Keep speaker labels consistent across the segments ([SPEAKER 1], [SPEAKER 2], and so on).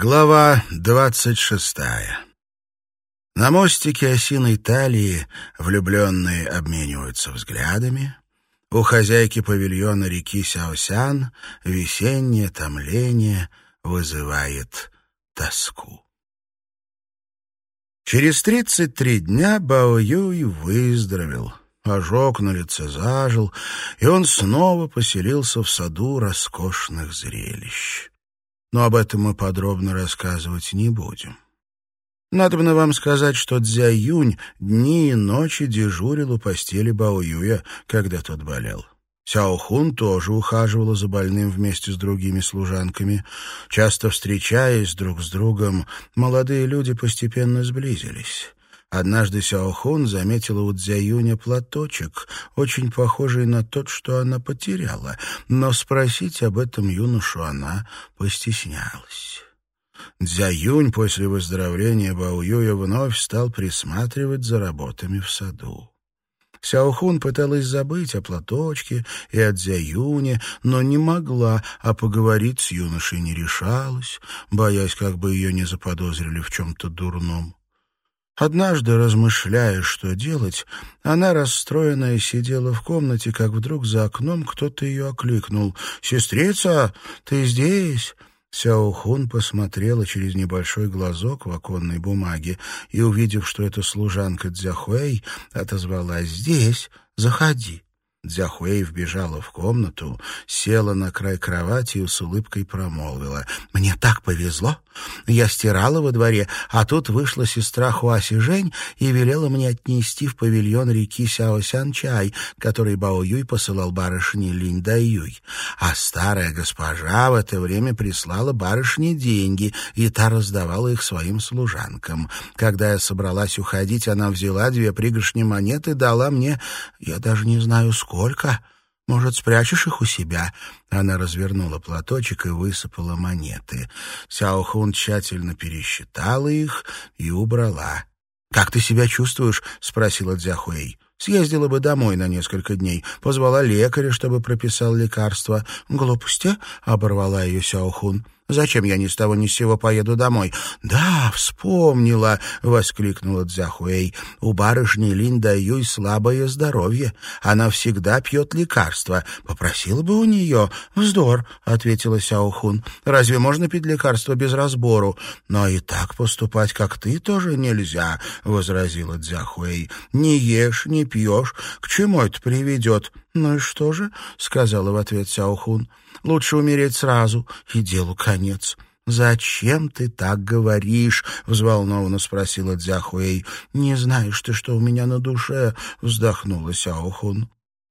[SPEAKER 1] Глава двадцать шестая. На мостике осиной талии влюбленные обмениваются взглядами. У хозяйки павильона реки Сяосян весеннее томление вызывает тоску. Через тридцать три дня Бао Юй выздоровел. Ожог на лице зажил, и он снова поселился в саду роскошных зрелищ но об этом мы подробно рассказывать не будем. Надо бы вам сказать, что Дзя Юнь дни и ночи дежурил у постели Бао Юя, когда тот болел. Сяо Хун тоже ухаживала за больным вместе с другими служанками. Часто встречаясь друг с другом, молодые люди постепенно сблизились. Однажды Сяохун заметила у Дзяюня платочек, очень похожий на тот, что она потеряла, но спросить об этом юношу она постеснялась. Дзяюнь после выздоровления Баоюя вновь стал присматривать за работами в саду. Сяохун пыталась забыть о платочке и о Дзяюне, но не могла, а поговорить с юношей не решалась, боясь, как бы ее не заподозрили в чем-то дурном. Однажды, размышляя, что делать, она, расстроенная, сидела в комнате, как вдруг за окном кто-то ее окликнул. «Сестрица, ты здесь?» Сяохун посмотрела через небольшой глазок в оконной бумаге и, увидев, что это служанка Дзяхуэй, отозвалась «Здесь, заходи». Дзяхуэй вбежала в комнату, села на край кровати и с улыбкой промолвила. «Мне так повезло! Я стирала во дворе, а тут вышла сестра Хуаси Жень и велела мне отнести в павильон реки Сяосян чай, который Бао Юй посылал барышне Линь Дай Юй. А старая госпожа в это время прислала барышне деньги, и та раздавала их своим служанкам. Когда я собралась уходить, она взяла две пригоршни монет и дала мне, я даже не знаю, сколько, «Сколько? Может, спрячешь их у себя?» Она развернула платочек и высыпала монеты. Сяохун тщательно пересчитала их и убрала. «Как ты себя чувствуешь?» — спросила Дзяхуэй. Съездила бы домой на несколько дней, позвала лекаря, чтобы прописал лекарство. «Глупости?» — оборвала ее Сяохун. Зачем я ни с того ни с сего поеду домой? Да, вспомнила, воскликнула Цзяхуэй. У барышни Линда Юй слабое здоровье. Она всегда пьет лекарства. Попросила бы у нее. Вздор, ответила Сяохун. Разве можно пить лекарства без разбору? Но и так поступать, как ты, тоже нельзя, возразила Цзяхуэй. Не ешь, не пьешь. К чему это приведет? «Ну и что же?» — сказала в ответ Сяохун. «Лучше умереть сразу, и делу конец». «Зачем ты так говоришь?» — взволнованно спросила Дзяхуэй. «Не знаешь ты, что у меня на душе?» — вздохнула Сяохун.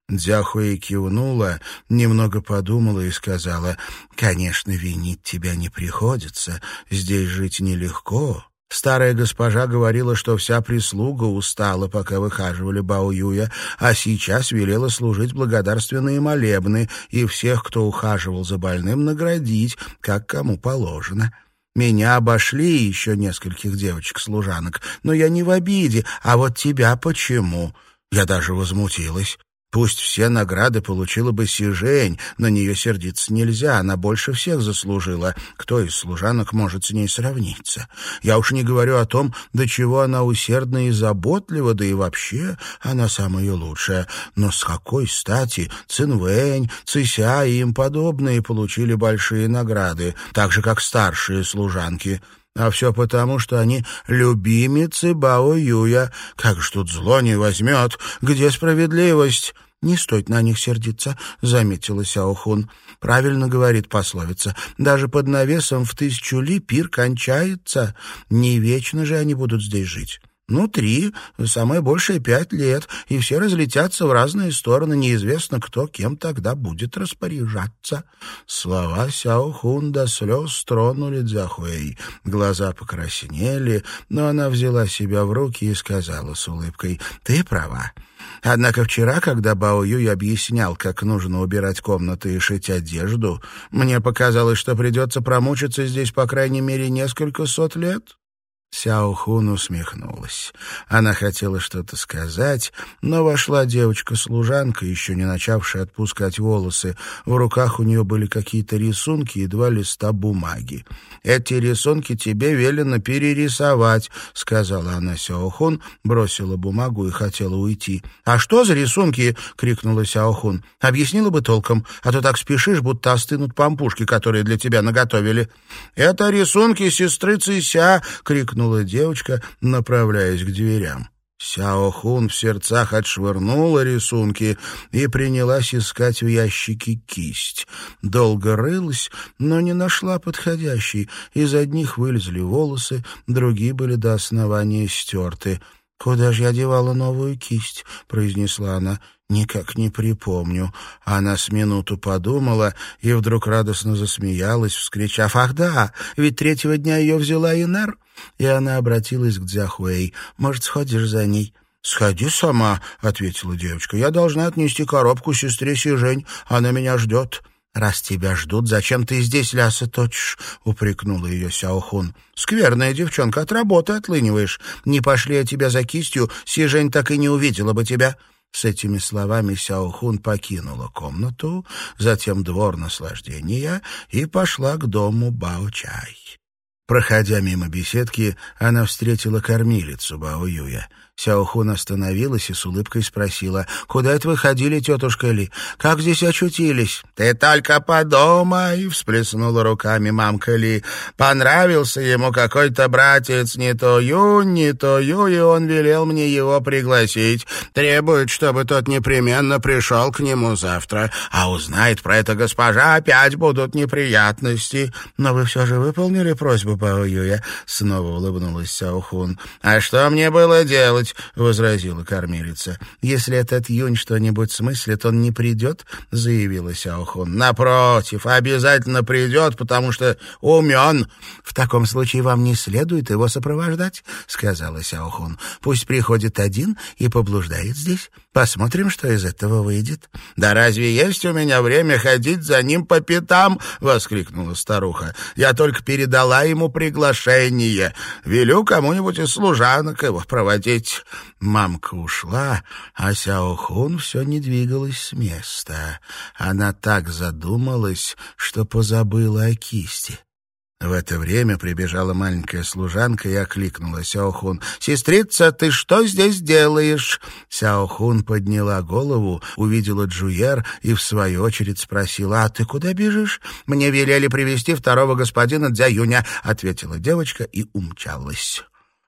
[SPEAKER 1] Дзяхуэй кивнула, немного подумала и сказала, «Конечно, винить тебя не приходится. Здесь жить нелегко, Старая госпожа говорила, что вся прислуга устала, пока выхаживали Бао Юя, а сейчас велела служить благодарственные молебны и всех, кто ухаживал за больным, наградить, как кому положено. Меня обошли еще нескольких девочек-служанок, но я не в обиде, а вот тебя почему? Я даже возмутилась. Пусть все награды получила бы Сижень, на нее сердиться нельзя, она больше всех заслужила. Кто из служанок может с ней сравниться? Я уж не говорю о том, до чего она усердна и заботлива, да и вообще она самая лучшая. Но с какой стати Цинвэнь, Цися и им подобные получили большие награды, так же, как старшие служанки? А все потому, что они любимицы Бао Юя. Как ж тут зло не возьмет? Где справедливость?» «Не стоит на них сердиться», — заметила Сяохун. «Правильно говорит пословица. Даже под навесом в тысячу ли пир кончается. Не вечно же они будут здесь жить. Ну, три, самое большее пять лет, и все разлетятся в разные стороны, неизвестно, кто кем тогда будет распоряжаться. Слова Сяохун до слез тронули Дзяхуэй. Глаза покраснели, но она взяла себя в руки и сказала с улыбкой, «Ты права». Однако вчера, когда Бао Юй объяснял, как нужно убирать комнаты и шить одежду, мне показалось, что придется промучиться здесь по крайней мере несколько сот лет. Сяо Хун усмехнулась. Она хотела что-то сказать, но вошла девочка-служанка, еще не начавшая отпускать волосы. В руках у нее были какие-то рисунки и два листа бумаги. «Эти рисунки тебе велено перерисовать», — сказала она Сяо Хун, бросила бумагу и хотела уйти. «А что за рисунки?» — крикнула Сяо Хун. «Объяснила бы толком, а то так спешишь, будто остынут пампушки, которые для тебя наготовили». «Это рисунки сестры Цися!» — крикнул крикнула девочка, направляясь к дверям. Сяо Хун в сердцах отшвырнула рисунки и принялась искать в ящике кисть. Долго рылась, но не нашла подходящей. Из одних вылезли волосы, другие были до основания стерты. «Куда же я девала новую кисть?» — произнесла она. «Никак не припомню». Она с минуту подумала и вдруг радостно засмеялась, вскричав «Ах да, ведь третьего дня ее взяла Инар». И она обратилась к Дзяхуэй. «Может, сходишь за ней?» «Сходи сама», — ответила девочка. «Я должна отнести коробку сестре Сижень. Она меня ждет». «Раз тебя ждут, зачем ты здесь лясы точишь?» — упрекнула ее Сяохун. «Скверная девчонка, от работы отлыниваешь. Не пошли я тебя за кистью, Сижень так и не увидела бы тебя». С этими словами Сяохун покинула комнату, затем двор наслаждения и пошла к дому Бао-Чай. Проходя мимо беседки, она встретила кормилицу Бао Юя. Сяохун остановилась и с улыбкой спросила, «Куда это вы ходили, тетушка Ли? Как здесь очутились?» «Ты только подумай!» — всплеснула руками мамка Ли. «Понравился ему какой-то братец, не то Ю, не то Ю, и он велел мне его пригласить. Требует, чтобы тот непременно пришел к нему завтра. А узнает про это госпожа, опять будут неприятности». «Но вы все же выполнили просьбу Бао Юя?» — снова улыбнулась Сяохун. «А что мне было делать?» делать», — возразила кормилица. «Если этот юнь что-нибудь смыслит, он не придет», — заявила Сяохун. «Напротив, обязательно придет, потому что умен». «В таком случае вам не следует его сопровождать», — сказала Сяохун. «Пусть приходит один и поблуждает здесь. Посмотрим, что из этого выйдет». «Да разве есть у меня время ходить за ним по пятам?» — воскликнула старуха. «Я только передала ему приглашение. Велю кому-нибудь из служанок его проводить». Мамка ушла, а Сяохун все не двигалась с места. Она так задумалась, что позабыла о кисти. В это время прибежала маленькая служанка и окликнула Сяохун. «Сестрица, ты что здесь делаешь?» Сяохун подняла голову, увидела Джуер и в свою очередь спросила, «А ты куда бежишь?» «Мне велели привести второго господина Дзяюня», — ответила девочка и умчалась.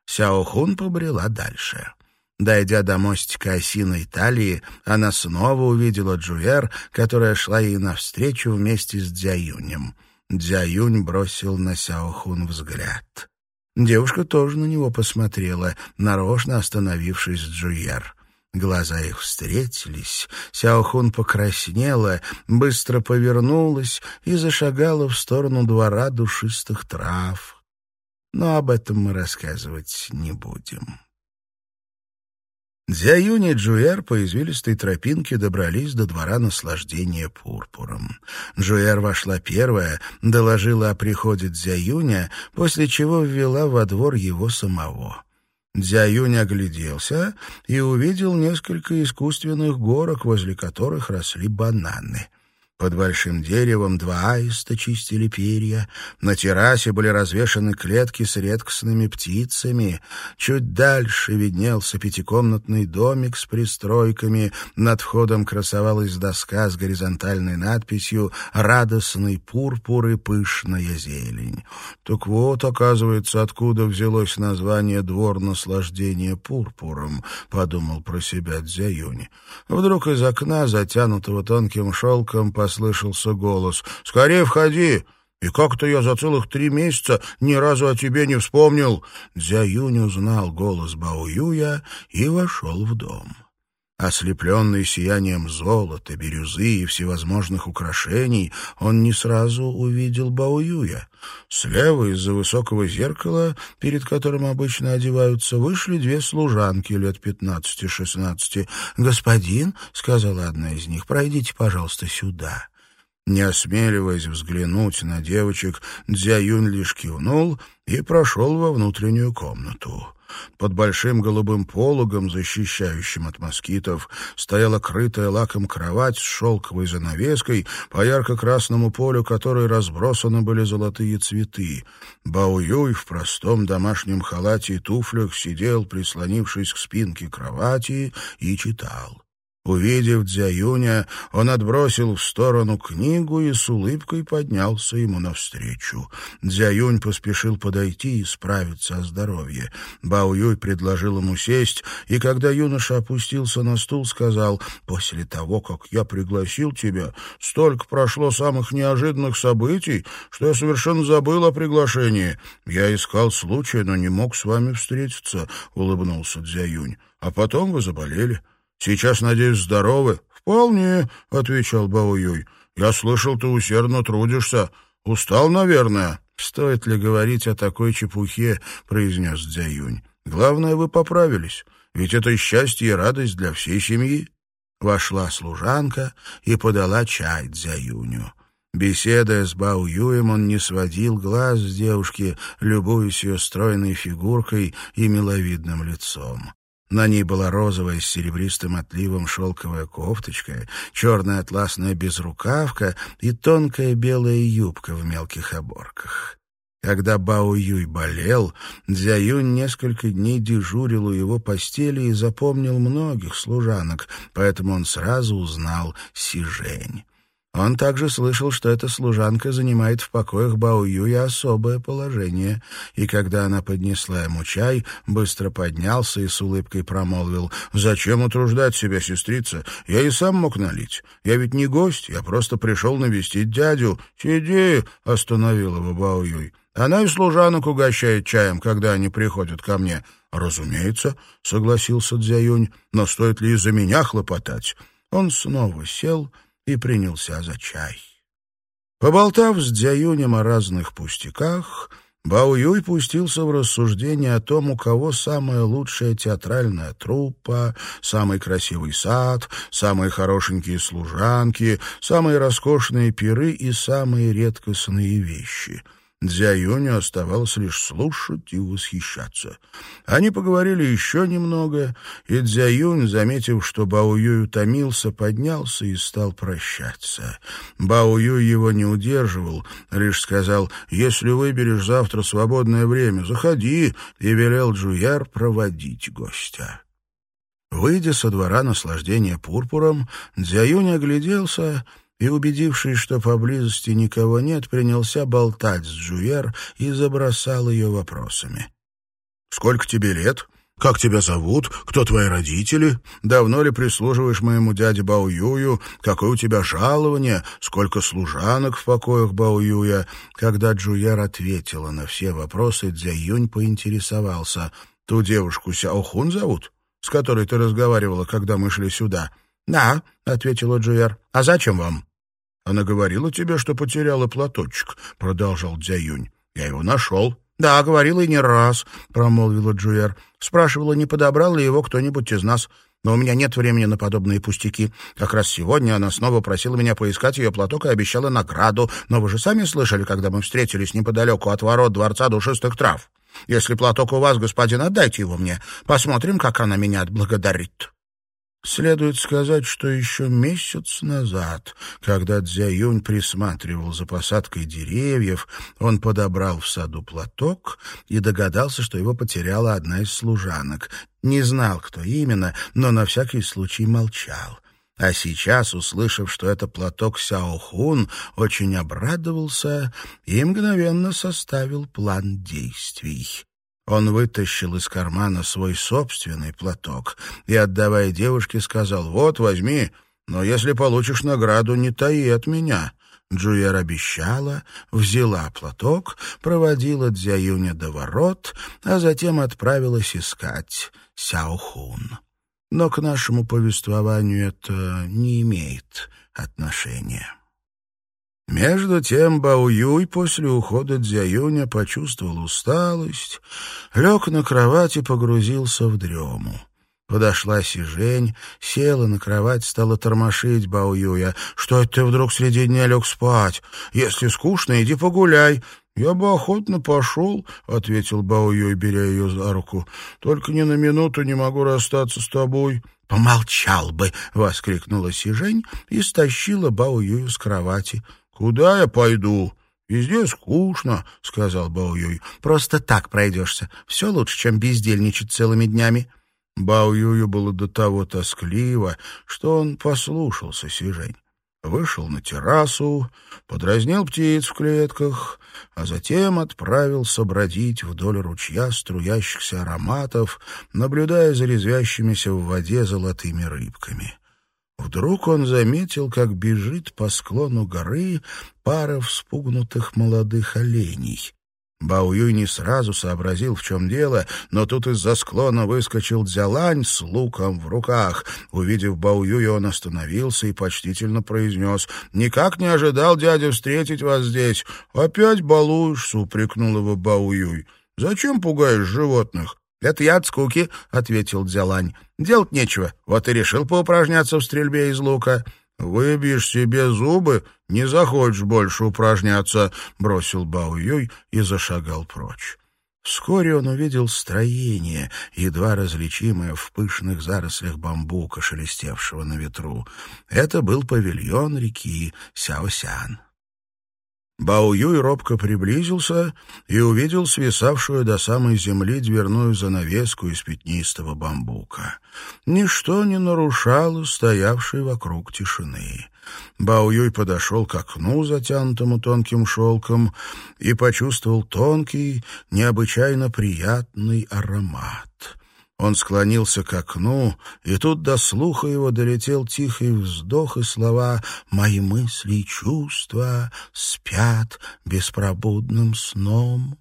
[SPEAKER 1] Сяохун побрела дальше. Дойдя до мостика осиной талии, она снова увидела Джуэр, которая шла ей навстречу вместе с Дзяюнем. Дзяюнь бросил на Сяохун взгляд. Девушка тоже на него посмотрела, нарочно остановившись с Джуэр. Глаза их встретились, Сяохун покраснела, быстро повернулась и зашагала в сторону двора душистых трав но об этом мы рассказывать не будем. Дзяюнь и Джуэр по извилистой тропинке добрались до двора наслаждения пурпуром. Джуэр вошла первая, доложила о приходе Дзяюня, после чего ввела во двор его самого. Дзяюнь огляделся и увидел несколько искусственных горок, возле которых росли бананы — под большим деревом два аиста чистили перья. На террасе были развешаны клетки с редкостными птицами. Чуть дальше виднелся пятикомнатный домик с пристройками. Над входом красовалась доска с горизонтальной надписью «Радостный пурпур и пышная зелень». Так вот, оказывается, откуда взялось название «Двор наслаждения пурпуром», — подумал про себя Дзяюни. Вдруг из окна, затянутого тонким шелком, послышался голос. «Скорее входи!» И как-то я за целых три месяца ни разу о тебе не вспомнил. Дзя Юнь узнал голос Бао Юя и вошел в дом. Ослепленный сиянием золота, бирюзы и всевозможных украшений, он не сразу увидел Баоюя. Слева из-за высокого зеркала, перед которым обычно одеваются, вышли две служанки лет пятнадцати-шестнадцати. «Господин», — сказала одна из них, — «пройдите, пожалуйста, сюда». Не осмеливаясь взглянуть на девочек, Дзяюнь лишь кивнул и прошел во внутреннюю комнату. Под большим голубым пологом, защищающим от москитов, стояла крытая лаком кровать с шелковой занавеской, по ярко-красному полю которой разбросаны были золотые цветы. Бао-Юй в простом домашнем халате и туфлях сидел, прислонившись к спинке кровати, и читал. Увидев Дзяюня, он отбросил в сторону книгу и с улыбкой поднялся ему навстречу. Дзяюнь поспешил подойти и справиться о здоровье. Бао предложил ему сесть, и когда юноша опустился на стул, сказал, «После того, как я пригласил тебя, столько прошло самых неожиданных событий, что я совершенно забыл о приглашении. Я искал случая, но не мог с вами встретиться», — улыбнулся Дзяюнь. «А потом вы заболели». Сейчас, надеюсь, здоровы?» «Вполне», — отвечал Бао-Юй. «Я слышал, ты усердно трудишься. Устал, наверное». «Стоит ли говорить о такой чепухе?» — произнес Дзяюнь. «Главное, вы поправились, ведь это счастье и радость для всей семьи». Вошла служанка и подала чай Дзяюню. Беседуя с Бао Юем, он не сводил глаз с девушки, любуясь ее стройной фигуркой и миловидным лицом. На ней была розовая с серебристым отливом шелковая кофточка, черная атласная безрукавка и тонкая белая юбка в мелких оборках. Когда Бао Юй болел, Дзя Юнь несколько дней дежурил у его постели и запомнил многих служанок, поэтому он сразу узнал Си Жень. Он также слышал, что эта служанка занимает в покоях Баоюя особое положение, и когда она поднесла ему чай, быстро поднялся и с улыбкой промолвил, «Зачем утруждать себя, сестрица? Я и сам мог налить. Я ведь не гость, я просто пришел навестить дядю. Сиди!» — остановил его Баоюй. «Она и служанок угощает чаем, когда они приходят ко мне». «Разумеется», — согласился Дзяюнь, «но стоит ли из-за меня хлопотать?» Он снова сел и принялся за чай. Поболтав с Дзяюнем о разных пустяках, Бао Юй пустился в рассуждение о том, у кого самая лучшая театральная труппа, самый красивый сад, самые хорошенькие служанки, самые роскошные пиры и самые редкостные вещи — Дзя Юню оставалось лишь слушать и восхищаться. Они поговорили еще немного, и Дзя Юнь, заметив, что Бао Юй утомился, поднялся и стал прощаться. Бао Юй его не удерживал, лишь сказал, «Если выберешь завтра свободное время, заходи», и велел Джуяр проводить гостя. Выйдя со двора наслаждения пурпуром, Дзяюнь огляделся и, убедившись, что поблизости никого нет, принялся болтать с Джуер и забросал ее вопросами. «Сколько тебе лет? Как тебя зовут? Кто твои родители? Давно ли прислуживаешь моему дяде Баоюю? Какое у тебя жалование? Сколько служанок в покоях Баоюя?» Когда Джуер ответила на все вопросы, Дзяюнь поинтересовался. «Ту девушку Сяохун зовут, с которой ты разговаривала, когда мы шли сюда?» «Да», — ответила Джуер. «А зачем вам?» Она говорила тебе, что потеряла платочек, — продолжал Дзяюнь. Я его нашел. Да, говорила и не раз, — промолвила Джуэр. Спрашивала, не подобрал ли его кто-нибудь из нас. Но у меня нет времени на подобные пустяки. Как раз сегодня она снова просила меня поискать ее платок и обещала награду. Но вы же сами слышали, когда мы встретились неподалеку от ворот Дворца Душистых Трав. Если платок у вас, господин, отдайте его мне. Посмотрим, как она меня отблагодарит. Следует сказать, что еще месяц назад, когда Дзяюнь присматривал за посадкой деревьев, он подобрал в саду платок и догадался, что его потеряла одна из служанок. Не знал, кто именно, но на всякий случай молчал. А сейчас, услышав, что это платок Сяохун, очень обрадовался и мгновенно составил план действий. Он вытащил из кармана свой собственный платок и, отдавая девушке, сказал, «Вот, возьми, но если получишь награду, не таи от меня». Джуер обещала, взяла платок, проводила Дзяюня до ворот, а затем отправилась искать Сяохун. Но к нашему повествованию это не имеет отношения. Между тем Баоюй после ухода Дзяюня почувствовал усталость, лег на кровать и погрузился в дрему. Подошла Сижень, села на кровать, стала тормошить Баоюя. «Что это ты вдруг среди дня лег спать? Если скучно, иди погуляй». «Я бы охотно пошел», — ответил Баоюй, беря ее за руку. «Только ни на минуту не могу расстаться с тобой». «Помолчал бы!» — воскликнула Сижень и стащила Баоюю с кровати. «Куда я пойду?» «Везде скучно», — сказал Баоюй. «Просто так пройдешься. Все лучше, чем бездельничать целыми днями». Бао Юю было до того тоскливо, что он послушался Сижень. Вышел на террасу, подразнил птиц в клетках, а затем отправился бродить вдоль ручья струящихся ароматов, наблюдая за резвящимися в воде золотыми рыбками. Вдруг он заметил, как бежит по склону горы пара вспугнутых молодых оленей. Бао Юй не сразу сообразил, в чем дело, но тут из-за склона выскочил Дзялань с луком в руках. Увидев Бао он остановился и почтительно произнес. «Никак не ожидал, дядя, встретить вас здесь. Опять балуешься», — упрекнул его Бао Юй. «Зачем пугаешь животных?» «Это я от скуки», — ответил Дзялань. «Делать нечего. Вот и решил поупражняться в стрельбе из лука». «Выбьешь себе зубы, не захочешь больше упражняться», — бросил Бао Юй и зашагал прочь. Вскоре он увидел строение, едва различимое в пышных зарослях бамбука, шелестевшего на ветру. Это был павильон реки Сяосян. Бао Юй робко приблизился и увидел свисавшую до самой земли дверную занавеску из пятнистого бамбука. Ничто не нарушало стоявшей вокруг тишины. Бао Юй подошел к окну, затянутому тонким шелком, и почувствовал тонкий, необычайно приятный аромат. Он склонился к окну, и тут до слуха его долетел тихий вздох и слова «Мои мысли и чувства спят беспробудным сном».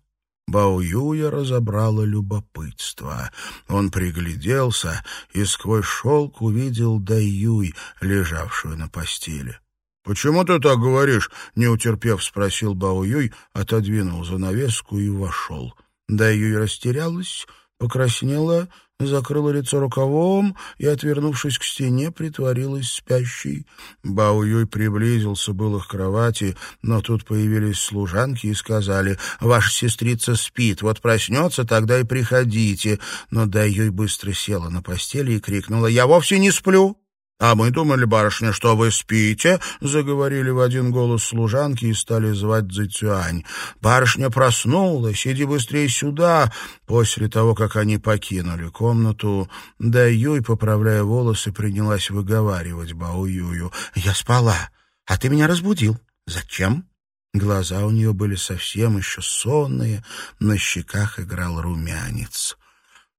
[SPEAKER 1] Баоюя разобрало любопытство. Он пригляделся и сквозь шелк увидел Даюй, лежавшую на постели. «Почему ты так говоришь?» — не утерпев, спросил Баоюй, отодвинул занавеску и вошел. Даюй растерялась, покраснела закрыла лицо рукавом и, отвернувшись к стене, притворилась спящей. Бао Юй приблизился было к кровати, но тут появились служанки и сказали, «Ваша сестрица спит, вот проснется, тогда и приходите». Но Дай Юй быстро села на постели и крикнула, «Я вовсе не сплю». «А мы думали, барышня, что вы спите?» — заговорили в один голос служанки и стали звать Цзэцюань. «Барышня проснулась, иди быстрее сюда!» После того, как они покинули комнату, Да Юй, поправляя волосы, принялась выговаривать Бао Юю. «Я спала, а ты меня разбудил. Зачем?» Глаза у нее были совсем еще сонные, на щеках играл румянец.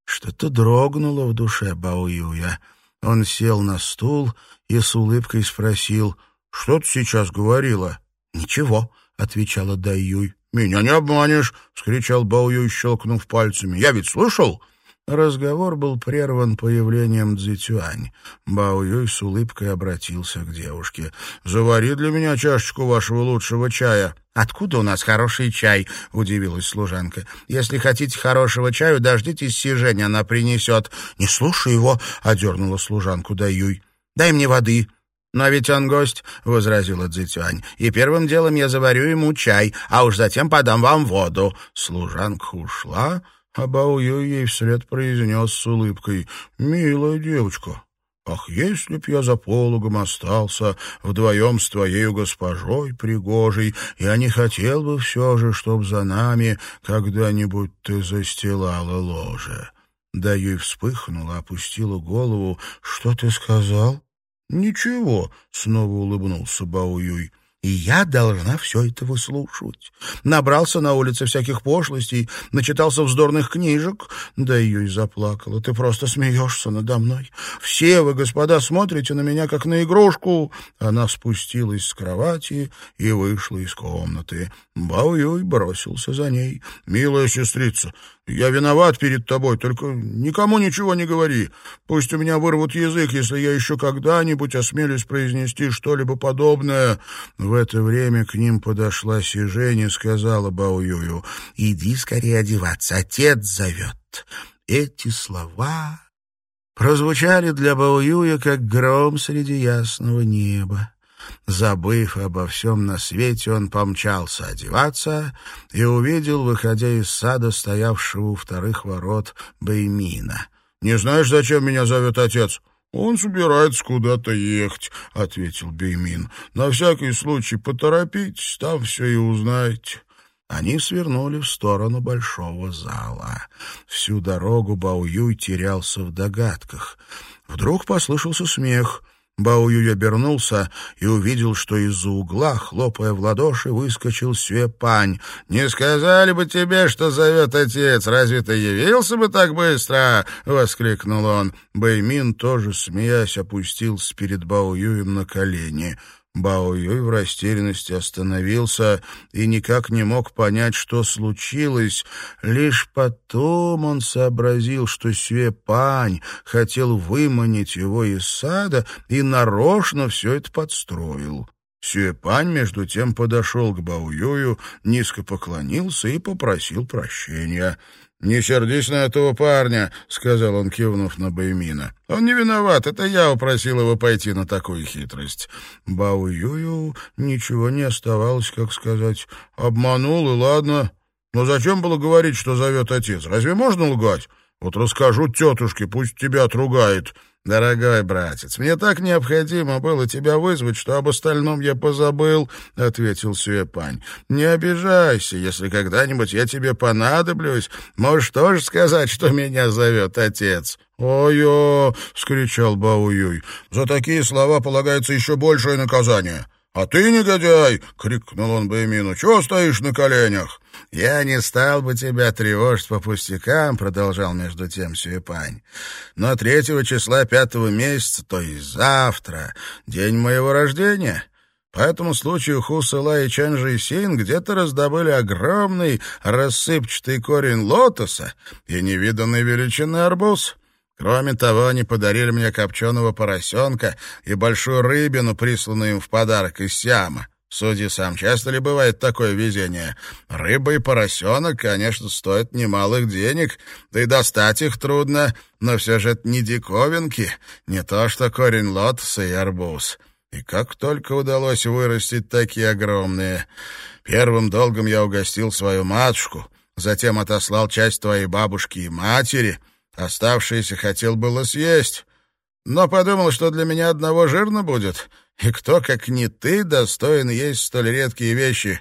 [SPEAKER 1] Что-то дрогнуло в душе Бао Юя — он сел на стул и с улыбкой спросил, «Что ты сейчас говорила?» «Ничего», — отвечала Даюй. «Меня не обманешь!» — вскричал Баоюй, щелкнув пальцами. «Я ведь слышал!» Разговор был прерван появлением Цзитюань. Бао Юй с улыбкой обратился к девушке. «Завари для меня чашечку вашего лучшего чая». «Откуда у нас хороший чай?» — удивилась служанка. «Если хотите хорошего чаю, дождитесь Сижень, она принесет». «Не слушай его», — одернула служанку Даюй. «Дай мне воды». «Но ведь он гость», — возразила Цзитюань, «и первым делом я заварю ему чай, а уж затем подам вам воду». Служанка ушла, а Бао-Ю ей вслед произнес с улыбкой «Милая девочка, ах, если б я за пологом остался вдвоем с твоей госпожой пригожей, я не хотел бы все же, чтоб за нами когда-нибудь ты застилала ложе». Да ей вспыхнула, опустила голову. «Что ты сказал?» «Ничего», — снова улыбнулся Бао-Юй и я должна все это выслушивать. Набрался на улице всяких пошлостей, начитался вздорных книжек, да ее и заплакала. Ты просто смеешься надо мной. Все вы, господа, смотрите на меня, как на игрушку. Она спустилась с кровати и вышла из комнаты. Бао-Юй бросился за ней. «Милая сестрица, я виноват перед тобой, только никому ничего не говори. Пусть у меня вырвут язык, если я еще когда-нибудь осмелюсь произнести что-либо подобное». В это время к ним подошла Сижень и сказала Баоюю, «Иди скорее одеваться, отец зовет». Эти слова прозвучали для Баоюя, как гром среди ясного неба. Забыв обо всем на свете, он помчался одеваться и увидел, выходя из сада, стоявшего у вторых ворот Баймина. «Не знаешь, зачем меня зовет отец?» «Он собирается куда-то ехать», — ответил Беймин. «На всякий случай поторопитесь, там все и узнаете». Они свернули в сторону большого зала. Всю дорогу Баоюй терялся в догадках. Вдруг послышался смех. Баоюй обернулся и увидел, что из-за угла, хлопая в ладоши, выскочил Сюэпань. «Не сказали бы тебе, что зовет отец, разве ты явился бы так быстро?» — воскликнул он. Бэймин, тоже смеясь, опустился перед Баоюем на колени. Бао Юй в растерянности остановился и никак не мог понять, что случилось. Лишь потом он сообразил, что Сюэ Пань хотел выманить его из сада и нарочно все это подстроил. Сюэпань, между тем, подошел к Бао Юю, низко поклонился и попросил прощения. «Не сердись на этого парня», — сказал он, кивнув на Баймина. «Он не виноват, это я упросил его пойти на такую хитрость». Бао Юю ничего не оставалось, как сказать. «Обманул, и ладно. Но зачем было говорить, что зовет отец? Разве можно лгать? Вот расскажу тетушке, пусть тебя отругает». «Дорогой братец, мне так необходимо было тебя вызвать, что об остальном я позабыл», — ответил Сюэпань. «Не обижайся, если когда-нибудь я тебе понадоблюсь, можешь тоже сказать, что меня зовет отец». «Ой-ой!» — вскричал Бауюй. «За такие слова полагается еще большее наказание». «А ты, негодяй!» — крикнул он Баймину. «Чего стоишь на коленях?» «Я не стал бы тебя тревожить по пустякам», — продолжал между тем Сюэпань. «Но третьего числа пятого месяца, то есть завтра, день моего рождения». По этому случаю Хусала и Чанжи Син где-то раздобыли огромный рассыпчатый корень лотоса и невиданной величины арбуз. Кроме того, они подарили мне копченого поросенка и большую рыбину, присланную им в подарок из Сиама. Судьи сам, часто ли бывает такое везение? Рыба и поросенок, конечно, стоят немалых денег, да и достать их трудно, но все же это не диковинки, не то что корень лотоса и арбуз. И как только удалось вырастить такие огромные. Первым долгом я угостил свою матушку, затем отослал часть твоей бабушки и матери — Оставшееся хотел было съесть, но подумал, что для меня одного жирно будет, и кто, как не ты, достоин есть столь редкие вещи.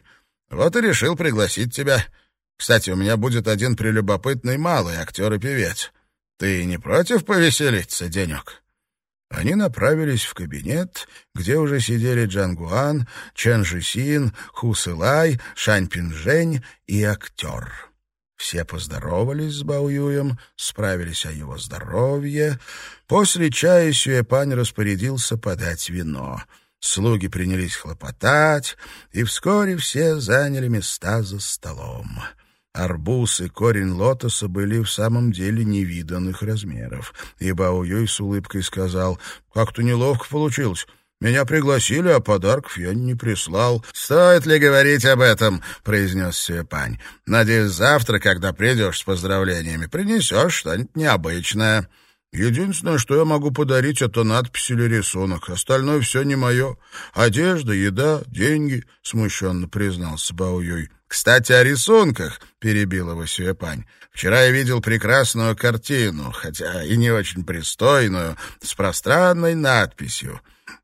[SPEAKER 1] Вот и решил пригласить тебя. Кстати, у меня будет один прелюбопытный малый актер и певец. Ты не против повеселиться денек?» Они направились в кабинет, где уже сидели Джангуан, Чен Жисин, Хусылай, Шань Пинжэнь и актер. Все поздоровались с Баоюем, справились о его здоровье. После чая Сюэпань распорядился подать вино. Слуги принялись хлопотать, и вскоре все заняли места за столом. Арбуз и корень лотоса были в самом деле невиданных размеров. И Бао Юй с улыбкой сказал, «Как-то неловко получилось. Меня пригласили, а подарков я не прислал. «Стоит ли говорить об этом?» — произнес Сюэпань. «Надеюсь, завтра, когда придешь с поздравлениями, принесешь что-нибудь необычное». «Единственное, что я могу подарить, это надпись или рисунок. Остальное все не мое. Одежда, еда, деньги», — смущенно признался Баоюй. «Кстати, о рисунках», — перебил его Сюэпань. «Вчера я видел прекрасную картину, хотя и не очень пристойную, с пространной надписью».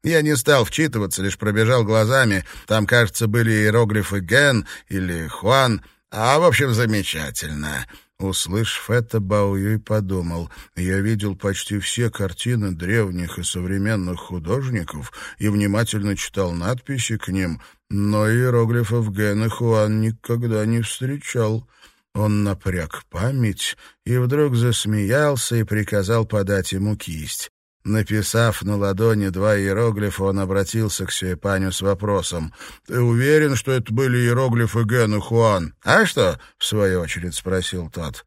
[SPEAKER 1] Я не стал вчитываться, лишь пробежал глазами. Там, кажется, были иероглифы «Ген» или «Хуан». А, в общем, замечательно. Услышав это, Баоюй подумал. Я видел почти все картины древних и современных художников и внимательно читал надписи к ним, но иероглифов Ген и Хуан никогда не встречал. Он напряг память и вдруг засмеялся и приказал подать ему кисть. Написав на ладони два иероглифа, он обратился к Сюэпаню с вопросом. «Ты уверен, что это были иероглифы Ген и Хуан?» «А что?» — в свою очередь спросил тот.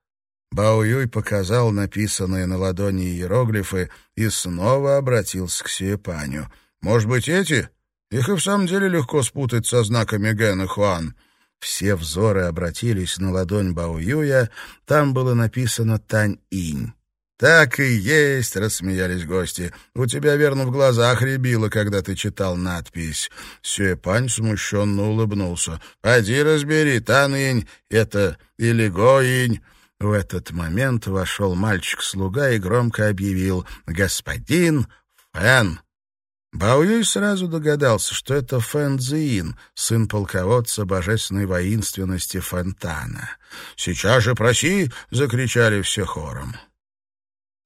[SPEAKER 1] Бао Юй показал написанные на ладони иероглифы и снова обратился к Сюэпаню. «Может быть, эти? Их и в самом деле легко спутать со знаками Ген и Хуан». Все взоры обратились на ладонь Бао Юя. Там было написано «Тань-инь». «Так и есть», — рассмеялись гости. «У тебя, верно, в глазах рябило, когда ты читал надпись». Сюэпань смущенно улыбнулся. «Поди разбери, Танынь это или Гоинь». В этот момент вошел мальчик-слуга и громко объявил «Господин Фэн». Баоюй сразу догадался, что это Фэн Цзиин, сын полководца божественной воинственности Фэнтана. «Сейчас же проси!» — закричали все хором.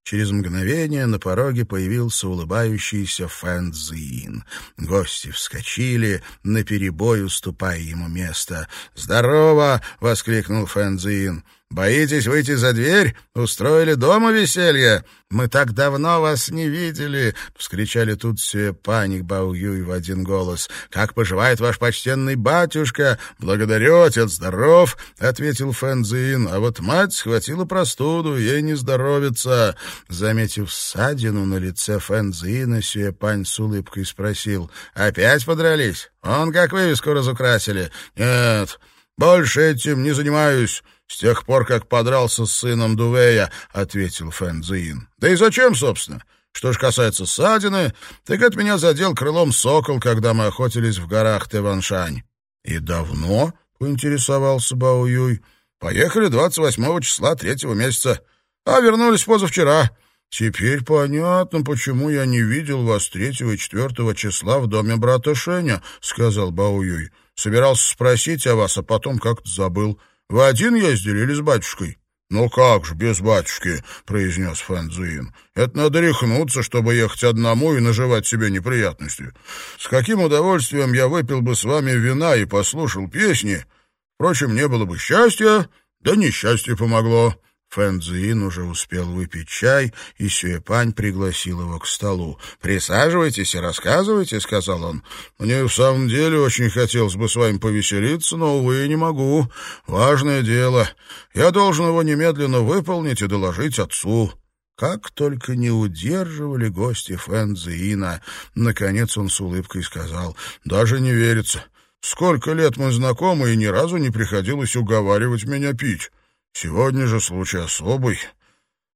[SPEAKER 1] Через мгновение на пороге появился улыбающийся Фэн Цзиин. Гости вскочили, наперебой уступая ему место. «Здорово!» — воскликнул Фэн Цзиин. Боитесь выйти за дверь? Устроили дома веселье? Мы так давно вас не видели!» — вскричали тут все паник Бау Юй в один голос. «Как поживает ваш почтенный батюшка? Благодарю, отец здоров!» — ответил Фэн Цзин. «А вот мать схватила простуду, ей не здоровится!» Заметив ссадину на лице Фэн Цзина, Пань с улыбкой спросил. «Опять подрались? Он как вывеску разукрасили?» «Нет, больше этим не занимаюсь». «С тех пор, как подрался с сыном Дувея», — ответил Фэн Цзиин. «Да и зачем, собственно? Что ж касается ссадины, так от меня задел крылом сокол, когда мы охотились в горах Тэваншань». «И давно?» — поинтересовался Бао Юй. «Поехали 28 числа третьего месяца, а вернулись позавчера». «Теперь понятно, почему я не видел вас третьего и четвертого числа в доме брата Шеня», — сказал Бао Юй. «Собирался спросить о вас, а потом как-то забыл». Вы один ездили или с батюшкой? «Ну как же, без батюшки», — произнес Фэн Цзуин. «Это надо рехнуться, чтобы ехать одному и наживать себе неприятности. С каким удовольствием я выпил бы с вами вина и послушал песни. Впрочем, не было бы счастья, да несчастье помогло». Фэн Цзин уже успел выпить чай, и Сюэпань пригласил его к столу. «Присаживайтесь и рассказывайте», — сказал он. «Мне в самом деле очень хотелось бы с вами повеселиться, но, увы, не могу. Важное дело. Я должен его немедленно выполнить и доложить отцу». Как только не удерживали гости Фэн Цзина, наконец он с улыбкой сказал, «Даже не верится. Сколько лет мы знакомы, и ни разу не приходилось уговаривать меня пить». Сегодня же случай особый.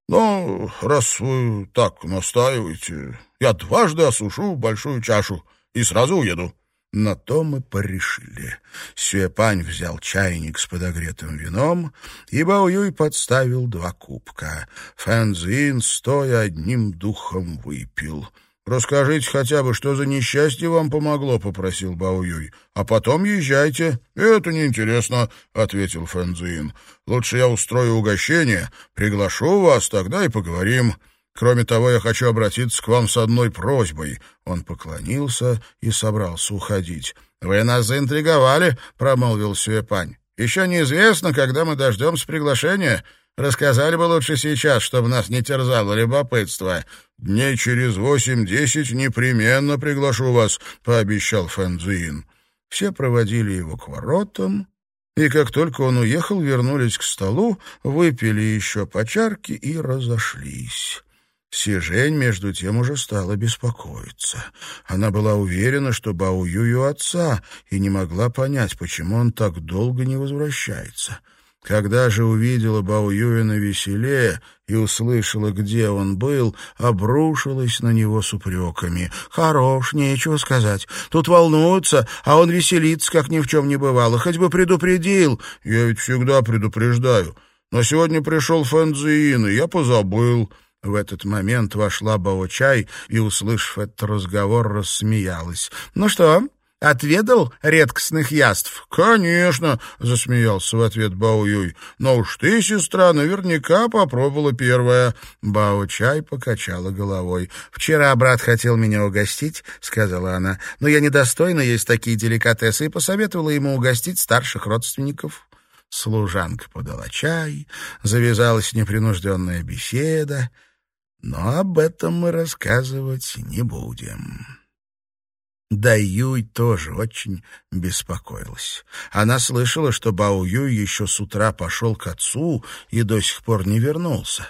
[SPEAKER 1] Но раз вы так настаиваете, я дважды осушу большую чашу и сразу уеду». На то мы порешили. Сюэпань взял чайник с подогретым вином, и Баоюй подставил два кубка. Фэнзин, стоя одним духом, выпил — «Расскажите хотя бы, что за несчастье вам помогло», — попросил Баоюй. «А потом езжайте». «Это неинтересно», — ответил Фэнзин. «Лучше я устрою угощение, приглашу вас, тогда и поговорим. Кроме того, я хочу обратиться к вам с одной просьбой». Он поклонился и собрался уходить. «Вы нас заинтриговали», — промолвил Сюэпань. «Еще неизвестно, когда мы дождемся приглашения». Рассказали бы лучше сейчас, чтобы нас не терзало любопытство. Дней через восемь-десять непременно приглашу вас, — пообещал Фэнзуин. Все проводили его к воротам, и как только он уехал, вернулись к столу, выпили еще по чарке и разошлись. Сижень, между тем, уже стала беспокоиться. Она была уверена, что Бао Юю отца, и не могла понять, почему он так долго не возвращается. — когда же увидела Бао Юя на и услышала, где он был, обрушилась на него с упреками. «Хорош, нечего сказать. Тут волнуются, а он веселится, как ни в чем не бывало. Хоть бы предупредил. Я ведь всегда предупреждаю. Но сегодня пришел Фэнзиин, и я позабыл». В этот момент вошла Бао-чай и, услышав этот разговор, рассмеялась. «Ну что, Отведал редкостных яств? Конечно, засмеялся в ответ Бао Юй. Но уж ты, сестра, наверняка попробовала первая. Бао Чай покачала головой. Вчера брат хотел меня угостить, сказала она, но я недостойна есть такие деликатесы и посоветовала ему угостить старших родственников. Служанка подала чай, завязалась непринужденная беседа, но об этом мы рассказывать не будем. Да Юй тоже очень беспокоилась. Она слышала, что Бао Юй еще с утра пошел к отцу и до сих пор не вернулся.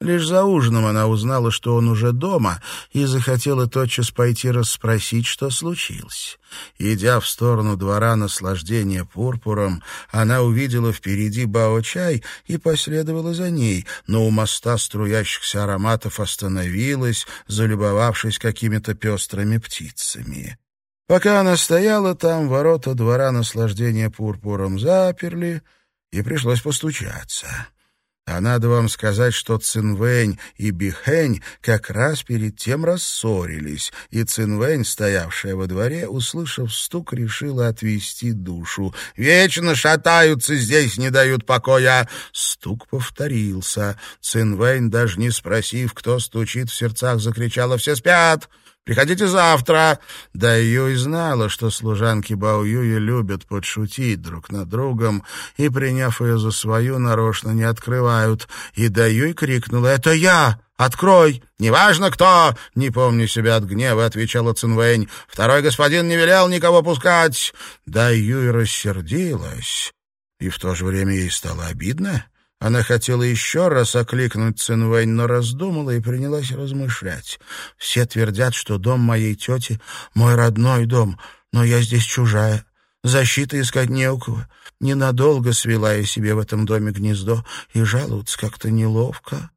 [SPEAKER 1] Лишь за ужином она узнала, что он уже дома, и захотела тотчас пойти расспросить, что случилось. Идя в сторону двора наслаждения пурпуром, она увидела впереди Бао-чай и последовала за ней, но у моста струящихся ароматов остановилась, залюбовавшись какими-то пестрыми птицами. Пока она стояла там, ворота двора наслаждения пурпуром заперли, и пришлось постучаться. А надо вам сказать, что Цинвэнь и Бихэнь как раз перед тем рассорились, и Цинвэнь, стоявшая во дворе, услышав стук, решила отвести душу. «Вечно шатаются здесь, не дают покоя!» Стук повторился. Цинвэнь, даже не спросив, кто стучит, в сердцах закричала «Все спят!» Приходите завтра!» Да Юй знала, что служанки Бао любят подшутить друг над другом, и, приняв ее за свою, нарочно не открывают. И Да Юй крикнула «Это я! Открой! Неважно кто!» «Не помню себя от гнева», — отвечала Цинвэнь. «Второй господин не велел никого пускать!» Да Юй рассердилась, и в то же время ей стало обидно. Она хотела еще раз окликнуть Цинвэнь, но раздумала и принялась размышлять. «Все твердят, что дом моей тети — мой родной дом, но я здесь чужая. Защиты искать не у кого. Ненадолго свела я себе в этом доме гнездо, и жаловаться как-то неловко».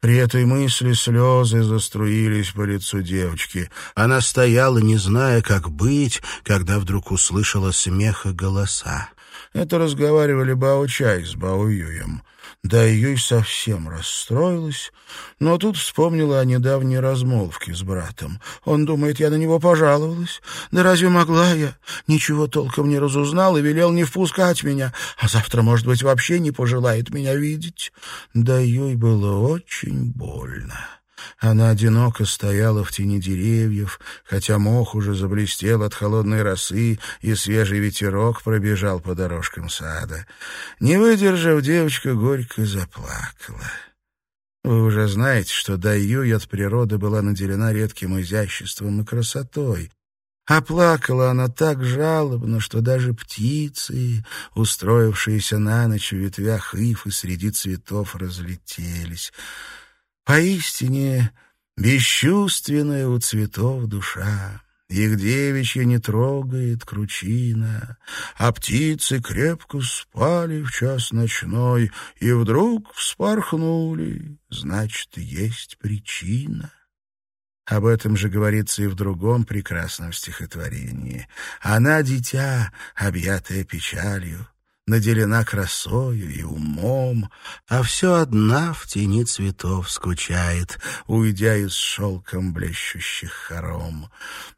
[SPEAKER 1] При этой мысли слезы заструились по лицу девочки. Она стояла, не зная, как быть, когда вдруг услышала смех и голоса. Это разговаривали Бао-Чай с Бао-Юем. Да Юй совсем расстроилась, но тут вспомнила о недавней размолвке с братом. Он думает, я на него пожаловалась. Да разве могла я? Ничего толком не разузнал и велел не впускать меня, а завтра, может быть, вообще не пожелает меня видеть. Да Юй было очень больно. Она одиноко стояла в тени деревьев, хотя мох уже заблестел от холодной росы, и свежий ветерок пробежал по дорожкам сада. Не выдержав, девочка горько заплакала. Вы уже знаете, что Даюй от природы была наделена редким изяществом и красотой. А плакала она так жалобно, что даже птицы, устроившиеся на ночь в ветвях ив и среди цветов, разлетелись. Поистине бесчувственная у цветов душа. Их девичья не трогает кручина, А птицы крепко спали в час ночной И вдруг вспорхнули, значит, есть причина. Об этом же говорится и в другом прекрасном стихотворении. Она — дитя, объятое печалью, наделена красою и умом, а все одна в тени цветов скучает, уйдя из шелком блещущих хором.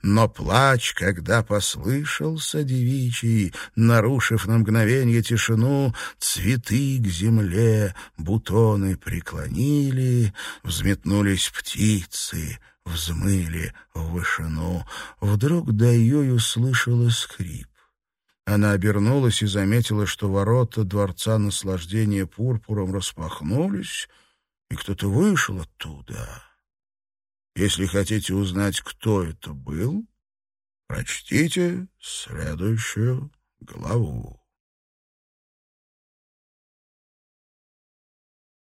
[SPEAKER 1] Но плач, когда послышался девичий, нарушив на мгновенье тишину, цветы к земле, бутоны преклонили, взметнулись птицы, взмыли в вышину. Вдруг Даюй услышала скрип. Она обернулась и заметила, что ворота дворца наслаждения пурпуром распахнулись, и кто-то вышел оттуда. Если хотите узнать, кто это был, прочтите следующую главу.